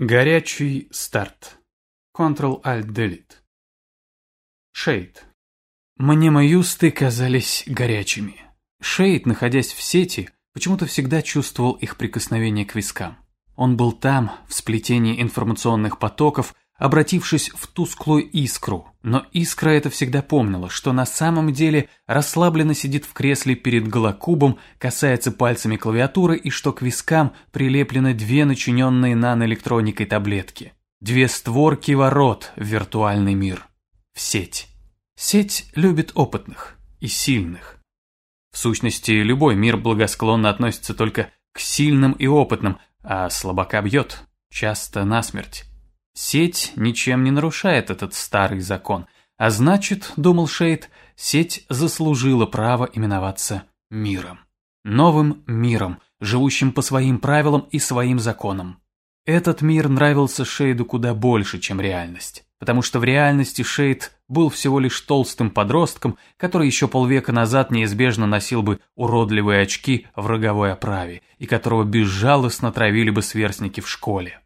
Горячий старт. Ctrl-Alt-Delete. Шейд. Мне мои усты казались горячими. Шейд, находясь в сети, почему-то всегда чувствовал их прикосновение к вискам. Он был там, в сплетении информационных потоков, обратившись в тусклую искру, но искра это всегда помнила, что на самом деле расслабленно сидит в кресле перед голокубом, касается пальцами клавиатуры и что к вискам прилеплены две начиненные наноэлектроникой таблетки. Две створки ворот в виртуальный мир. В сеть. Сеть любит опытных и сильных. В сущности, любой мир благосклонно относится только к сильным и опытным, а слабака бьет, часто насмерть. Сеть ничем не нарушает этот старый закон, а значит, думал Шейд, сеть заслужила право именоваться миром. Новым миром, живущим по своим правилам и своим законам. Этот мир нравился Шейду куда больше, чем реальность, потому что в реальности Шейд был всего лишь толстым подростком, который еще полвека назад неизбежно носил бы уродливые очки в роговой оправе и которого безжалостно травили бы сверстники в школе.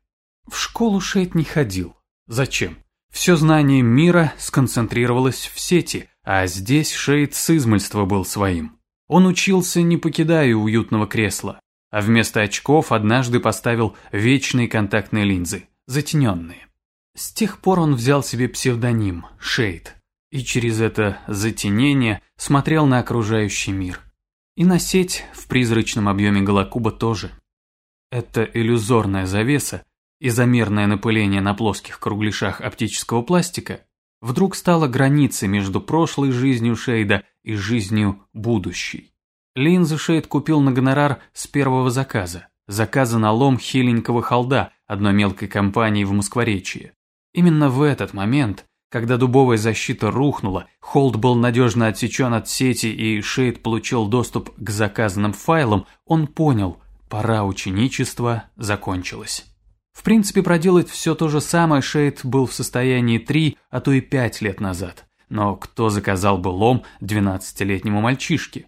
В школу Шейд не ходил. Зачем? Все знание мира сконцентрировалось в сети, а здесь Шейд с измольства был своим. Он учился, не покидая уютного кресла, а вместо очков однажды поставил вечные контактные линзы, затененные. С тех пор он взял себе псевдоним – Шейд, и через это затенение смотрел на окружающий мир. И на сеть в призрачном объеме Голокуба тоже. Это иллюзорная завеса изомерное напыление на плоских кругляшах оптического пластика вдруг стало границей между прошлой жизнью Шейда и жизнью будущей. Линзы Шейд купил на гонорар с первого заказа, заказа на лом хиленького холда одной мелкой компании в Москворечье. Именно в этот момент, когда дубовая защита рухнула, холд был надежно отсечен от сети и Шейд получил доступ к заказанным файлам, он понял, пора ученичества закончилась. В принципе, проделать все то же самое Шейд был в состоянии три, а то и пять лет назад. Но кто заказал бы лом двенадцатилетнему мальчишке?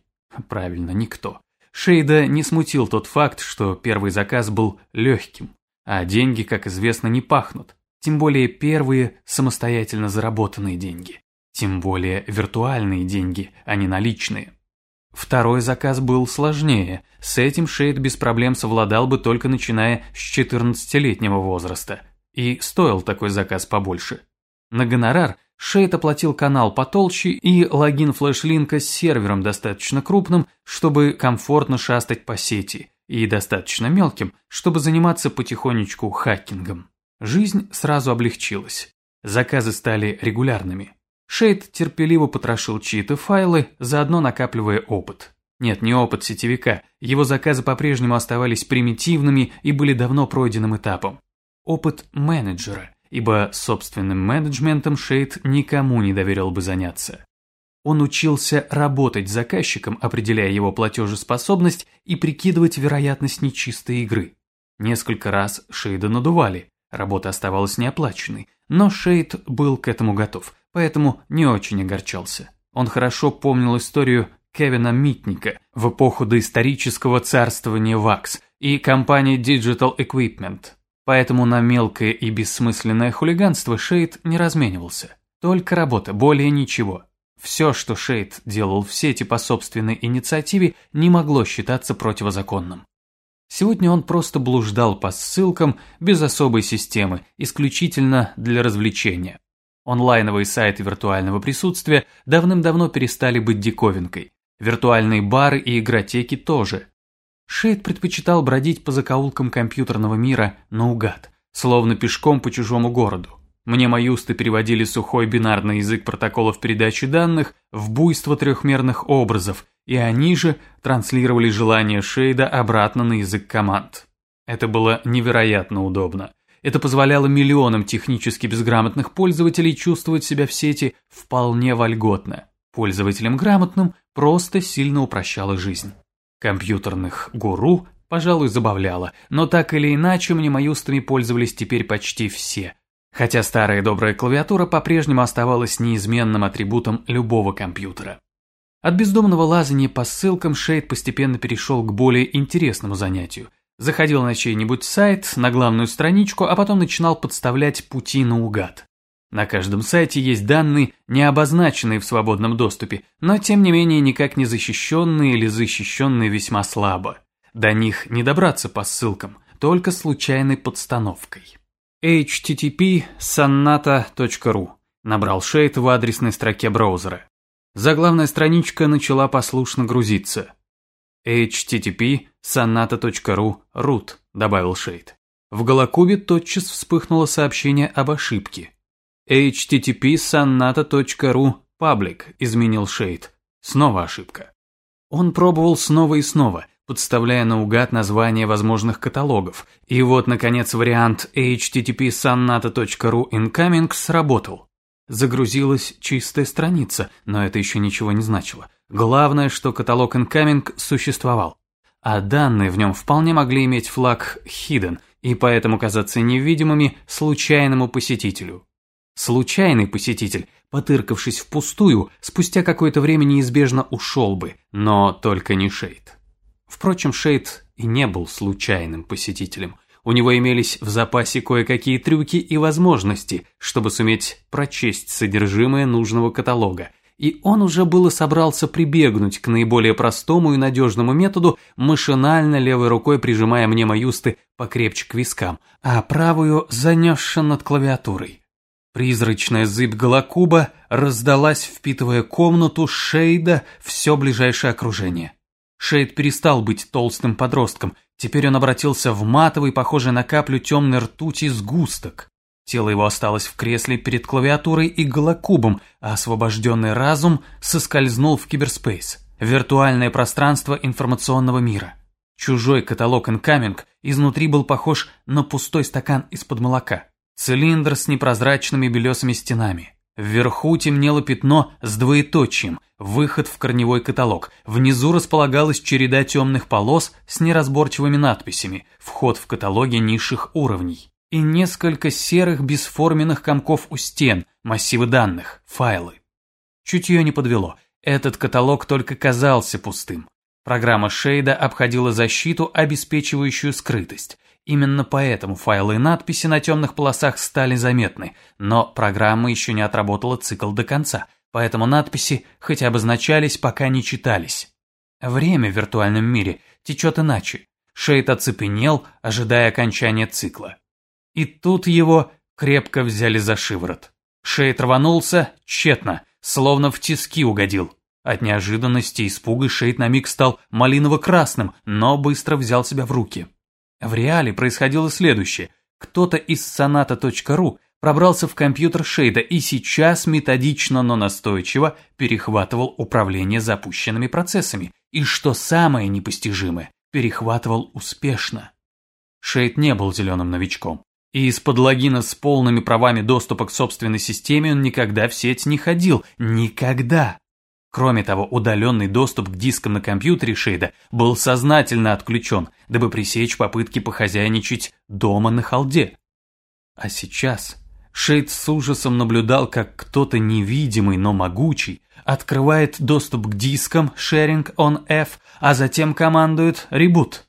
Правильно, никто. Шейда не смутил тот факт, что первый заказ был легким, а деньги, как известно, не пахнут. Тем более первые самостоятельно заработанные деньги. Тем более виртуальные деньги, а не наличные. Второй заказ был сложнее. С этим Шейд без проблем совладал бы только начиная с 14-летнего возраста. И стоил такой заказ побольше. На гонорар Шейд оплатил канал потолще и логин флешлинка с сервером достаточно крупным, чтобы комфортно шастать по сети, и достаточно мелким, чтобы заниматься потихонечку хакингом. Жизнь сразу облегчилась. Заказы стали регулярными. Шейд терпеливо потрошил чьи-то файлы, заодно накапливая опыт. Нет, не опыт сетевика, его заказы по-прежнему оставались примитивными и были давно пройденным этапом. Опыт менеджера, ибо собственным менеджментом Шейд никому не доверил бы заняться. Он учился работать с заказчиком, определяя его платежеспособность и прикидывать вероятность нечистой игры. Несколько раз Шейда надували, работа оставалась неоплаченной, но Шейд был к этому готов – поэтому не очень огорчался. Он хорошо помнил историю Кевина Митника в эпоху доисторического царствования ВАКС и компании Digital Equipment. Поэтому на мелкое и бессмысленное хулиганство Шейд не разменивался. Только работа, более ничего. Все, что Шейд делал в сети по собственной инициативе, не могло считаться противозаконным. Сегодня он просто блуждал по ссылкам без особой системы, исключительно для развлечения. Онлайновые сайты виртуального присутствия давным-давно перестали быть диковинкой. Виртуальные бары и игротеки тоже. Шейд предпочитал бродить по закоулкам компьютерного мира наугад, словно пешком по чужому городу. Мне маюсты переводили сухой бинарный язык протоколов передачи данных в буйство трехмерных образов, и они же транслировали желание Шейда обратно на язык команд. Это было невероятно удобно. Это позволяло миллионам технически безграмотных пользователей чувствовать себя в сети вполне вольготно. Пользователям грамотным просто сильно упрощало жизнь. Компьютерных гуру, пожалуй, забавляло, но так или иначе мнемоюстами пользовались теперь почти все. Хотя старая добрая клавиатура по-прежнему оставалась неизменным атрибутом любого компьютера. От бездомного лазания по ссылкам Шейд постепенно перешел к более интересному занятию Заходил на чей-нибудь сайт, на главную страничку, а потом начинал подставлять пути наугад. На каждом сайте есть данные, не обозначенные в свободном доступе, но тем не менее никак не защищенные или защищенные весьма слабо. До них не добраться по ссылкам, только случайной подстановкой. http sannata.ru набрал Шейд в адресной строке браузера. Заглавная страничка начала послушно грузиться. Http sonata.ru root, добавил Шейд. В Голокубе тотчас вспыхнуло сообщение об ошибке. http sonata.ru public, изменил Шейд. Снова ошибка. Он пробовал снова и снова, подставляя наугад названия возможных каталогов, и вот, наконец, вариант http sonata.ru incoming сработал. Загрузилась чистая страница, но это еще ничего не значило. Главное, что каталог Incoming существовал. А данные в нем вполне могли иметь флаг Hidden и поэтому казаться невидимыми случайному посетителю. Случайный посетитель, потыркавшись впустую, спустя какое-то время неизбежно ушел бы, но только не Шейд. Впрочем, Шейд и не был случайным посетителем. У него имелись в запасе кое-какие трюки и возможности, чтобы суметь прочесть содержимое нужного каталога, и он уже было собрался прибегнуть к наиболее простому и надежному методу, машинально левой рукой прижимая мне маюсты покрепче к вискам, а правую занесши над клавиатурой. Призрачная зыбь Голокуба раздалась, впитывая комнату, Шейда, все ближайшее окружение. Шейд перестал быть толстым подростком, теперь он обратился в матовый, похожий на каплю темной ртути, сгусток. Тело его осталось в кресле перед клавиатурой и голокубом, а освобожденный разум соскользнул в киберспейс, виртуальное пространство информационного мира. Чужой каталог Incoming изнутри был похож на пустой стакан из-под молока. Цилиндр с непрозрачными белесыми стенами. Вверху темнело пятно с двоеточием, выход в корневой каталог. Внизу располагалась череда темных полос с неразборчивыми надписями, вход в каталоги низших уровней. И несколько серых бесформенных комков у стен, массивы данных, файлы. Чутье не подвело, этот каталог только казался пустым. Программа Шейда обходила защиту, обеспечивающую скрытость. Именно поэтому файлы и надписи на темных полосах стали заметны, но программа еще не отработала цикл до конца, поэтому надписи хоть обозначались, пока не читались. Время в виртуальном мире течет иначе. Шейд оцепенел, ожидая окончания цикла. И тут его крепко взяли за шиворот. Шейд рванулся тщетно, словно в тиски угодил. От неожиданности и испуга Шейд на миг стал малиново-красным, но быстро взял себя в руки. В реале происходило следующее. Кто-то из sonata.ru пробрался в компьютер Шейда и сейчас методично, но настойчиво перехватывал управление запущенными процессами. И что самое непостижимое, перехватывал успешно. Шейд не был зеленым новичком. И из-под логина с полными правами доступа к собственной системе он никогда в сеть не ходил. Никогда. Кроме того, удаленный доступ к дискам на компьютере Шейда был сознательно отключен, дабы пресечь попытки похозяйничать дома на халде. А сейчас Шейд с ужасом наблюдал, как кто-то невидимый, но могучий открывает доступ к дискам Sharing on F, а затем командует Reboot.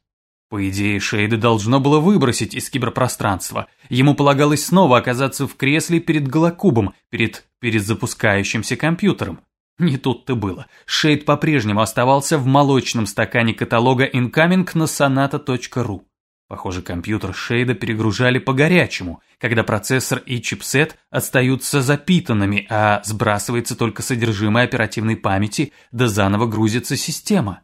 По идее, Шейда должно было выбросить из киберпространства. Ему полагалось снова оказаться в кресле перед голокубом, перед перезапускающимся компьютером. Не тут-то было. Шейд по-прежнему оставался в молочном стакане каталога Incoming на sonata.ru. Похоже, компьютер Шейда перегружали по-горячему, когда процессор и чипсет остаются запитанными, а сбрасывается только содержимое оперативной памяти, да заново грузится система.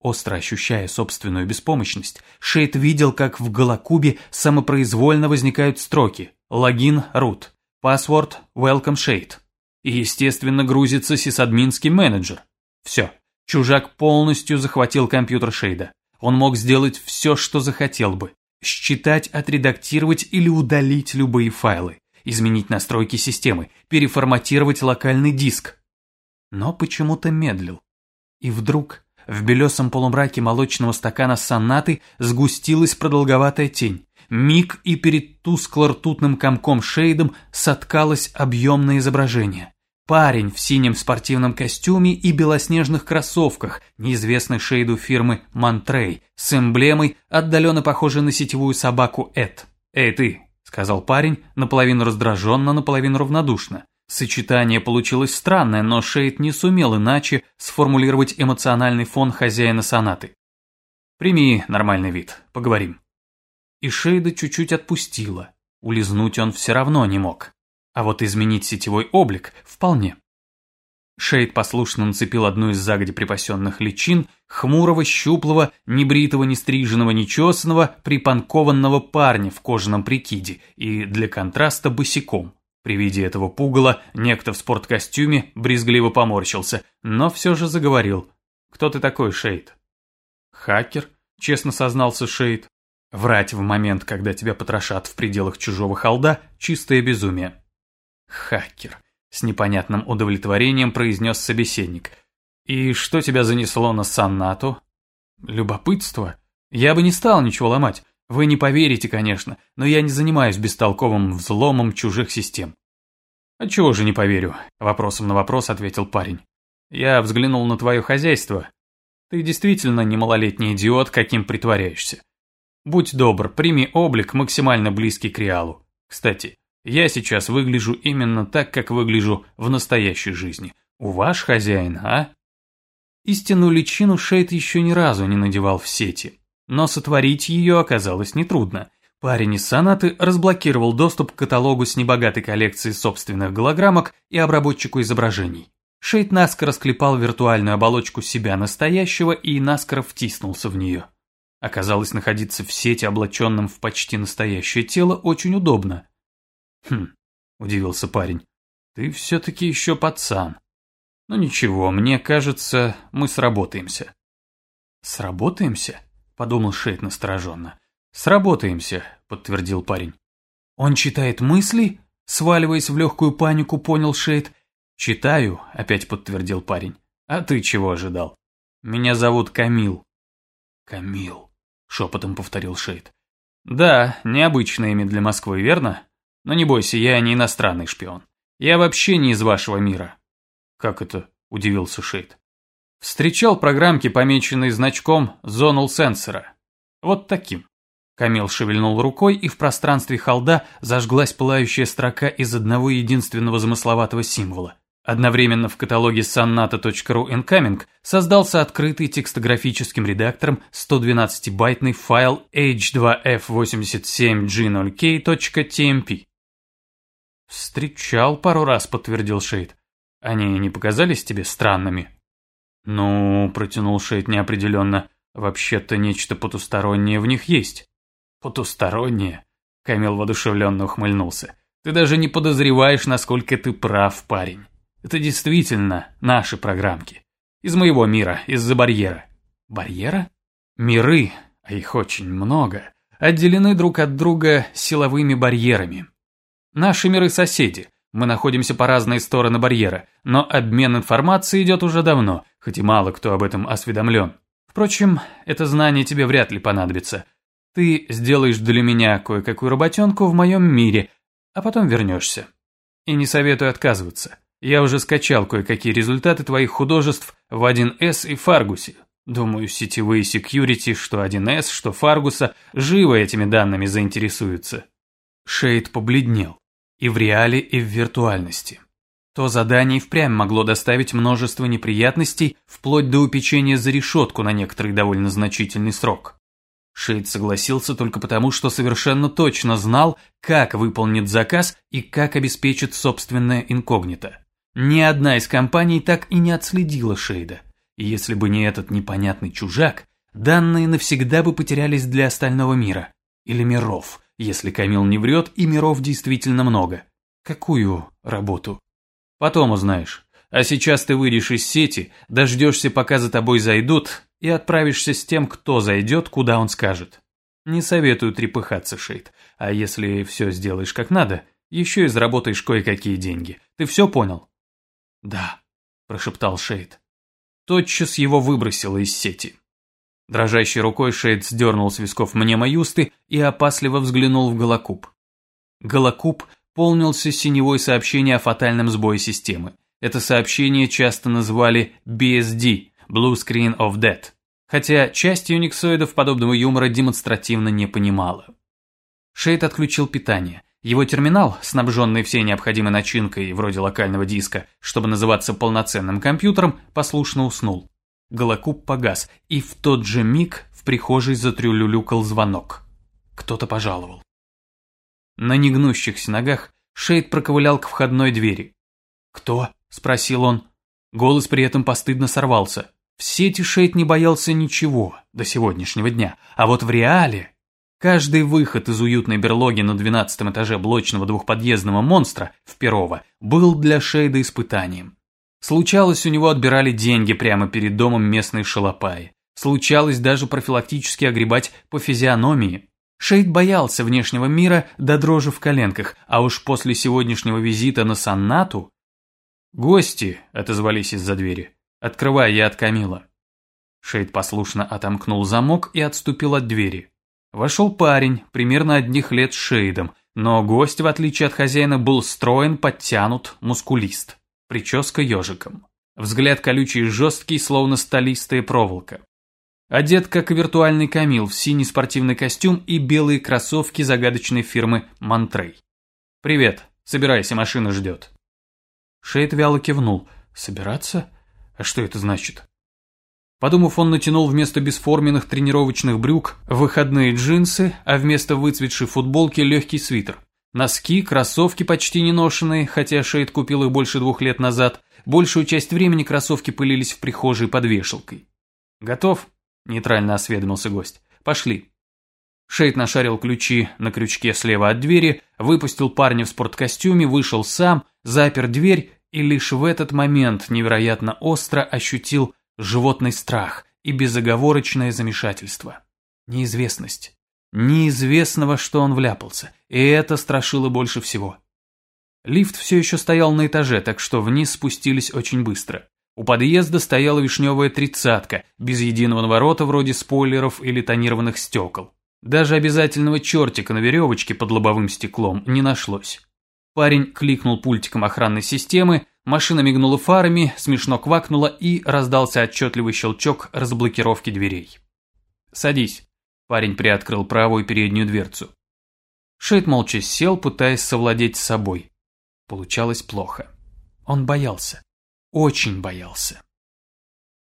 Остро ощущая собственную беспомощность, Шейд видел, как в Голокубе самопроизвольно возникают строки «Логин root», «Password welcome Shade», и, естественно, грузится сисадминский менеджер. Все, чужак полностью захватил компьютер Шейда. Он мог сделать все, что захотел бы. Считать, отредактировать или удалить любые файлы. Изменить настройки системы, переформатировать локальный диск. Но почему-то медлил. И вдруг в белесом полумраке молочного стакана сонаты сгустилась продолговатая тень. Миг и перед тускло-ртутным комком шейдом соткалось объемное изображение. Парень в синем спортивном костюме и белоснежных кроссовках, неизвестной шейду фирмы Монтрей, с эмблемой, отдаленно похожей на сетевую собаку Эд. «Эй ты», — сказал парень, наполовину раздраженно, наполовину равнодушно. Сочетание получилось странное, но Шейд не сумел иначе сформулировать эмоциональный фон хозяина сонаты. «Прими нормальный вид, поговорим». И Шейда чуть-чуть отпустила. Улизнуть он все равно не мог. А вот изменить сетевой облик вполне. Шейд послушно нацепил одну из загоди припасенных личин хмурого, щуплого, небритого, нестриженного, нечесанного, припанкованного парня в кожаном прикиде и для контраста босиком. При виде этого пугала некто в спорткостюме брезгливо поморщился, но все же заговорил. «Кто ты такой, Шейд?» «Хакер», — честно сознался Шейд. «Врать в момент, когда тебя потрошат в пределах чужого холда — чистое безумие». «Хакер», — с непонятным удовлетворением произнес собеседник. «И что тебя занесло на Саннату?» «Любопытство. Я бы не стал ничего ломать. Вы не поверите, конечно, но я не занимаюсь бестолковым взломом чужих систем». «Отчего же не поверю?» – вопросом на вопрос ответил парень. «Я взглянул на твое хозяйство. Ты действительно не малолетний идиот, каким притворяешься. Будь добр, прими облик, максимально близкий к реалу. Кстати, я сейчас выгляжу именно так, как выгляжу в настоящей жизни. У ваш хозяин, а? Истинную личину Шейд еще ни разу не надевал в сети. Но сотворить ее оказалось нетрудно. Парень из Сонаты разблокировал доступ к каталогу с небогатой коллекцией собственных голограммок и обработчику изображений. Шейд наскоро склепал виртуальную оболочку себя настоящего и наскоро втиснулся в нее. Оказалось, находиться в сети, облаченном в почти настоящее тело, очень удобно. «Хм», – удивился парень, – «ты все-таки еще пацан. Ну ничего, мне кажется, мы сработаемся». «Сработаемся?» – подумал Шейд настороженно. «Сработаемся», – подтвердил парень. «Он читает мысли?» – сваливаясь в легкую панику, понял Шейд. «Читаю», – опять подтвердил парень. «А ты чего ожидал?» «Меня зовут Камил». «Камил», – шепотом повторил Шейд. «Да, необычное имя для Москвы, верно? Но не бойся, я не иностранный шпион. Я вообще не из вашего мира». «Как это?» – удивился Шейд. «Встречал программки, помеченные значком «Зонул сенсора». Вот таким». Камил шевельнул рукой, и в пространстве холда зажглась пылающая строка из одного единственного замысловатого символа. Одновременно в каталоге sannata.ru Incoming создался открытый текстографическим редактором 112-байтный файл h2f87g0k.tmp. «Встречал пару раз», — подтвердил Шейд. «Они не показались тебе странными?» «Ну», — протянул Шейд неопределенно, — «вообще-то нечто потустороннее в них есть». «Потустороннее?» — Камил воодушевленно ухмыльнулся. «Ты даже не подозреваешь, насколько ты прав, парень. Это действительно наши программки. Из моего мира, из-за барьера». «Барьера?» «Миры, а их очень много, отделены друг от друга силовыми барьерами. Наши миры соседи. Мы находимся по разные стороны барьера, но обмен информацией идет уже давно, хоть и мало кто об этом осведомлен. Впрочем, это знание тебе вряд ли понадобится. Ты сделаешь для меня кое-какую работенку в моем мире, а потом вернешься. И не советую отказываться. Я уже скачал кое-какие результаты твоих художеств в 1С и Фаргусе. Думаю, сетевые секьюрити, что 1С, что Фаргуса, живо этими данными заинтересуются. Шейд побледнел. И в реале, и в виртуальности. То задание впрямь могло доставить множество неприятностей, вплоть до упечения за решетку на некоторый довольно значительный срок. Шейд согласился только потому, что совершенно точно знал, как выполнит заказ и как обеспечит собственное инкогнито. Ни одна из компаний так и не отследила Шейда. И если бы не этот непонятный чужак, данные навсегда бы потерялись для остального мира. Или миров, если Камил не врет, и миров действительно много. Какую работу? Потом узнаешь. А сейчас ты выйдешь из сети, дождешься, пока за тобой зайдут, и отправишься с тем, кто зайдет, куда он скажет. Не советую трепыхаться, Шейд. А если все сделаешь как надо, еще и заработаешь кое-какие деньги. Ты все понял? Да, прошептал Шейд. Тотчас его выбросило из сети. Дрожащей рукой Шейд сдернул с висков мнемо юсты и опасливо взглянул в голокуб. Голокуб полнился синевой сообщение о фатальном сбое системы. Это сообщение часто называли BSD – Blue Screen of Death, хотя часть юниксоидов подобного юмора демонстративно не понимала. Шейд отключил питание. Его терминал, снабженный всей необходимой начинкой, вроде локального диска, чтобы называться полноценным компьютером, послушно уснул. Голокуб погас, и в тот же миг в прихожей затрюлюлюкал звонок. Кто-то пожаловал. На негнущихся ногах Шейд проковылял к входной двери. «Кто?» – спросил он. Голос при этом постыдно сорвался. В сети Шейд не боялся ничего до сегодняшнего дня, а вот в реале... Каждый выход из уютной берлоги на двенадцатом этаже блочного двухподъездного монстра в Перово был для Шейда испытанием. Случалось, у него отбирали деньги прямо перед домом местной шалопаи. Случалось даже профилактически огребать по физиономии. Шейд боялся внешнего мира до дрожи в коленках, а уж после сегодняшнего визита на Саннату... «Гости!» – отозвались из-за двери. «Открывай, я от Камила». Шейд послушно отомкнул замок и отступил от двери. Вошел парень, примерно одних лет с Шейдом, но гость, в отличие от хозяина, был строен, подтянут, мускулист. Прическа ежиком. Взгляд колючий и жесткий, словно столистая проволока. Одет как виртуальный Камил в синий спортивный костюм и белые кроссовки загадочной фирмы Монтрей. «Привет, собирайся, машина ждет». Шейд вяло кивнул. «Собираться? А что это значит?» Подумав, он натянул вместо бесформенных тренировочных брюк выходные джинсы, а вместо выцветшей футболки легкий свитер. Носки, кроссовки почти не ношенные, хотя Шейд купил их больше двух лет назад. Большую часть времени кроссовки пылились в прихожей под вешалкой. «Готов?» – нейтрально осведомился гость. «Пошли». Шейд нашарил ключи на крючке слева от двери, выпустил парня в спорткостюме, вышел сам, запер дверь и лишь в этот момент невероятно остро ощутил животный страх и безоговорочное замешательство. Неизвестность. Неизвестного, что он вляпался, и это страшило больше всего. Лифт все еще стоял на этаже, так что вниз спустились очень быстро. У подъезда стояла вишневая тридцатка, без единого наворота вроде спойлеров или тонированных стекол. Даже обязательного чертика на веревочке под лобовым стеклом не нашлось. Парень кликнул пультиком охранной системы, машина мигнула фарами, смешно квакнула и раздался отчетливый щелчок разблокировки дверей. «Садись», Парень приоткрыл правую переднюю дверцу. Шейд молча сел, пытаясь совладеть с собой. Получалось плохо. Он боялся. Очень боялся.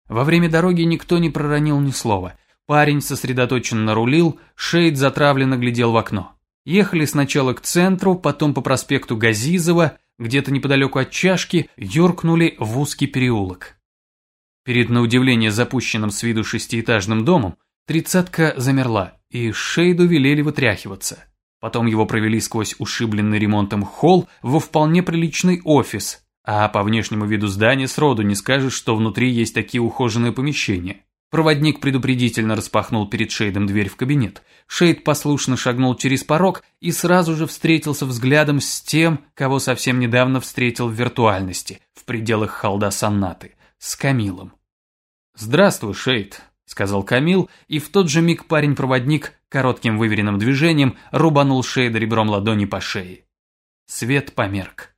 Во время дороги никто не проронил ни слова. Парень сосредоточенно рулил, Шейд затравленно глядел в окно. Ехали сначала к центру, потом по проспекту Газизова, где-то неподалеку от чашки, юркнули в узкий переулок. Перед на удивление запущенным с виду шестиэтажным домом Тридцатка замерла, и Шейду велели вытряхиваться. Потом его провели сквозь ушибленный ремонтом холл во вполне приличный офис, а по внешнему виду здания сроду не скажешь, что внутри есть такие ухоженные помещения. Проводник предупредительно распахнул перед Шейдом дверь в кабинет. Шейд послушно шагнул через порог и сразу же встретился взглядом с тем, кого совсем недавно встретил в виртуальности, в пределах халда Саннаты, с Камилом. «Здравствуй, Шейд», — сказал Камил, и в тот же миг парень-проводник коротким выверенным движением рубанул Шейда ребром ладони по шее. Свет померк.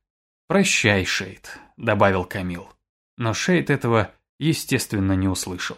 «Прощай, Шейд», — добавил Камил. Но Шейд этого, естественно, не услышал.